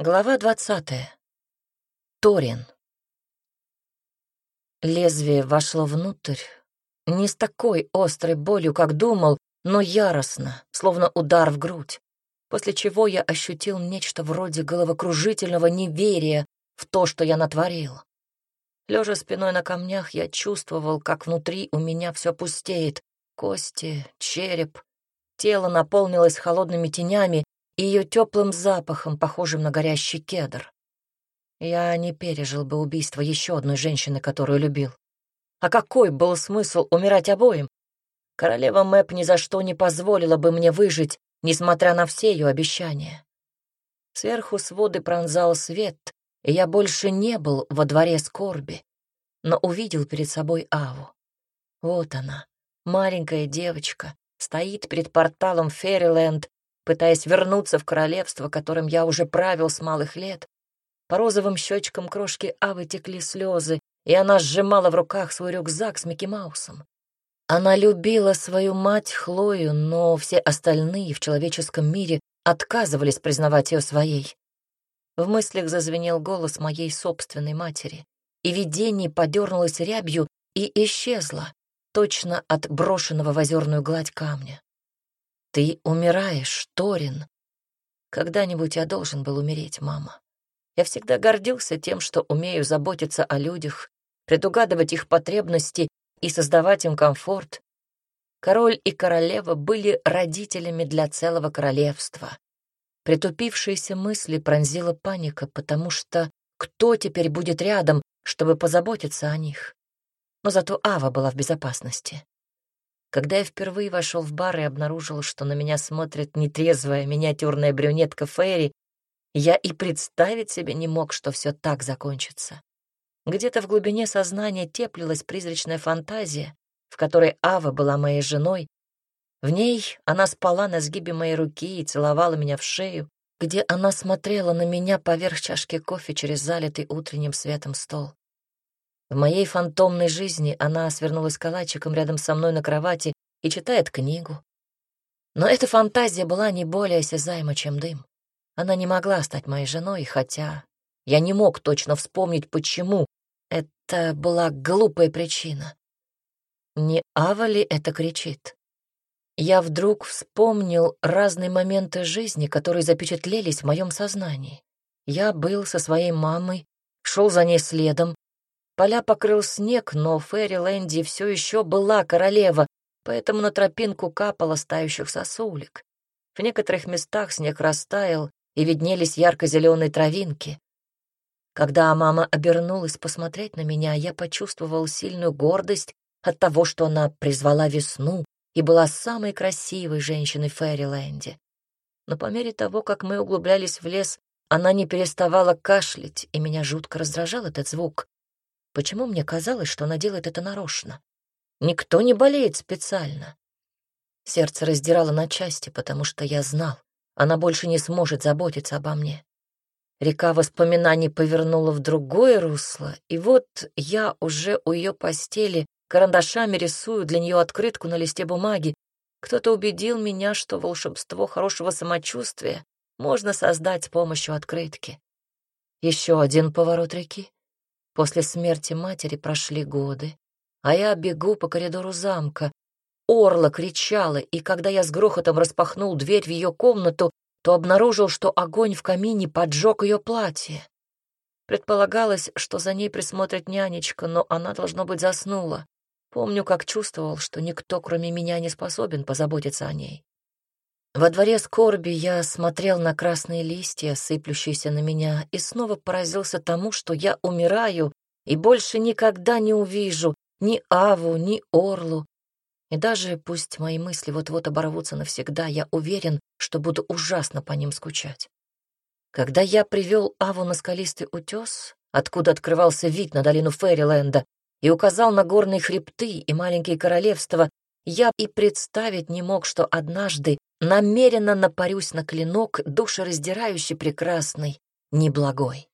Глава двадцатая. Торин. Лезвие вошло внутрь, не с такой острой болью, как думал, но яростно, словно удар в грудь, после чего я ощутил нечто вроде головокружительного неверия в то, что я натворил. Лежа спиной на камнях, я чувствовал, как внутри у меня все пустеет. Кости, череп. Тело наполнилось холодными тенями, ее теплым запахом, похожим на горящий кедр. Я не пережил бы убийство еще одной женщины, которую любил. А какой был смысл умирать обоим? Королева Мэп ни за что не позволила бы мне выжить, несмотря на все ее обещания. Сверху своды пронзал свет, и я больше не был во дворе скорби, но увидел перед собой Аву. Вот она, маленькая девочка, стоит перед порталом Ферриленд пытаясь вернуться в королевство, которым я уже правил с малых лет. По розовым щечкам крошки Авы текли слезы, и она сжимала в руках свой рюкзак с Микки Маусом. Она любила свою мать Хлою, но все остальные в человеческом мире отказывались признавать ее своей. В мыслях зазвенел голос моей собственной матери, и видение подернулось рябью и исчезло, точно от брошенного в озерную гладь камня. Ты умираешь, Торин. Когда-нибудь я должен был умереть, мама. Я всегда гордился тем, что умею заботиться о людях, предугадывать их потребности и создавать им комфорт. Король и королева были родителями для целого королевства. Притупившиеся мысли пронзила паника, потому что кто теперь будет рядом, чтобы позаботиться о них? Но зато Ава была в безопасности. Когда я впервые вошел в бар и обнаружил, что на меня смотрит нетрезвая миниатюрная брюнетка Ферри, я и представить себе не мог, что все так закончится. Где-то в глубине сознания теплилась призрачная фантазия, в которой Ава была моей женой. В ней она спала на сгибе моей руки и целовала меня в шею, где она смотрела на меня поверх чашки кофе через залитый утренним светом стол. В моей фантомной жизни она свернулась калачиком рядом со мной на кровати и читает книгу. Но эта фантазия была не более осязаема, чем дым. Она не могла стать моей женой, хотя я не мог точно вспомнить, почему. Это была глупая причина. Не Ава ли это кричит? Я вдруг вспомнил разные моменты жизни, которые запечатлелись в моем сознании. Я был со своей мамой, шел за ней следом, Поля покрыл снег, но Ферри Лэнди все еще была королева, поэтому на тропинку капало стающих сосулек. В некоторых местах снег растаял, и виднелись ярко-зеленые травинки. Когда мама обернулась посмотреть на меня, я почувствовал сильную гордость от того, что она призвала весну и была самой красивой женщиной Фэриленде. Но по мере того, как мы углублялись в лес, она не переставала кашлять, и меня жутко раздражал этот звук. Почему мне казалось, что она делает это нарочно? Никто не болеет специально. Сердце раздирало на части, потому что я знал, она больше не сможет заботиться обо мне. Река воспоминаний повернула в другое русло, и вот я уже у ее постели карандашами рисую для нее открытку на листе бумаги. Кто-то убедил меня, что волшебство хорошего самочувствия можно создать с помощью открытки. Еще один поворот реки, После смерти матери прошли годы, а я бегу по коридору замка. Орла кричала, и когда я с грохотом распахнул дверь в ее комнату, то обнаружил, что огонь в камине поджег ее платье. Предполагалось, что за ней присмотрит нянечка, но она, должно быть, заснула. Помню, как чувствовал, что никто, кроме меня, не способен позаботиться о ней. Во дворе скорби я смотрел на красные листья, сыплющиеся на меня, и снова поразился тому, что я умираю и больше никогда не увижу ни Аву, ни Орлу. И даже пусть мои мысли вот-вот оборвутся навсегда, я уверен, что буду ужасно по ним скучать. Когда я привел Аву на скалистый утес, откуда открывался вид на долину Фэриленда, и указал на горные хребты и маленькие королевства, я и представить не мог, что однажды намеренно напарюсь на клинок, душераздирающий прекрасный, неблагой.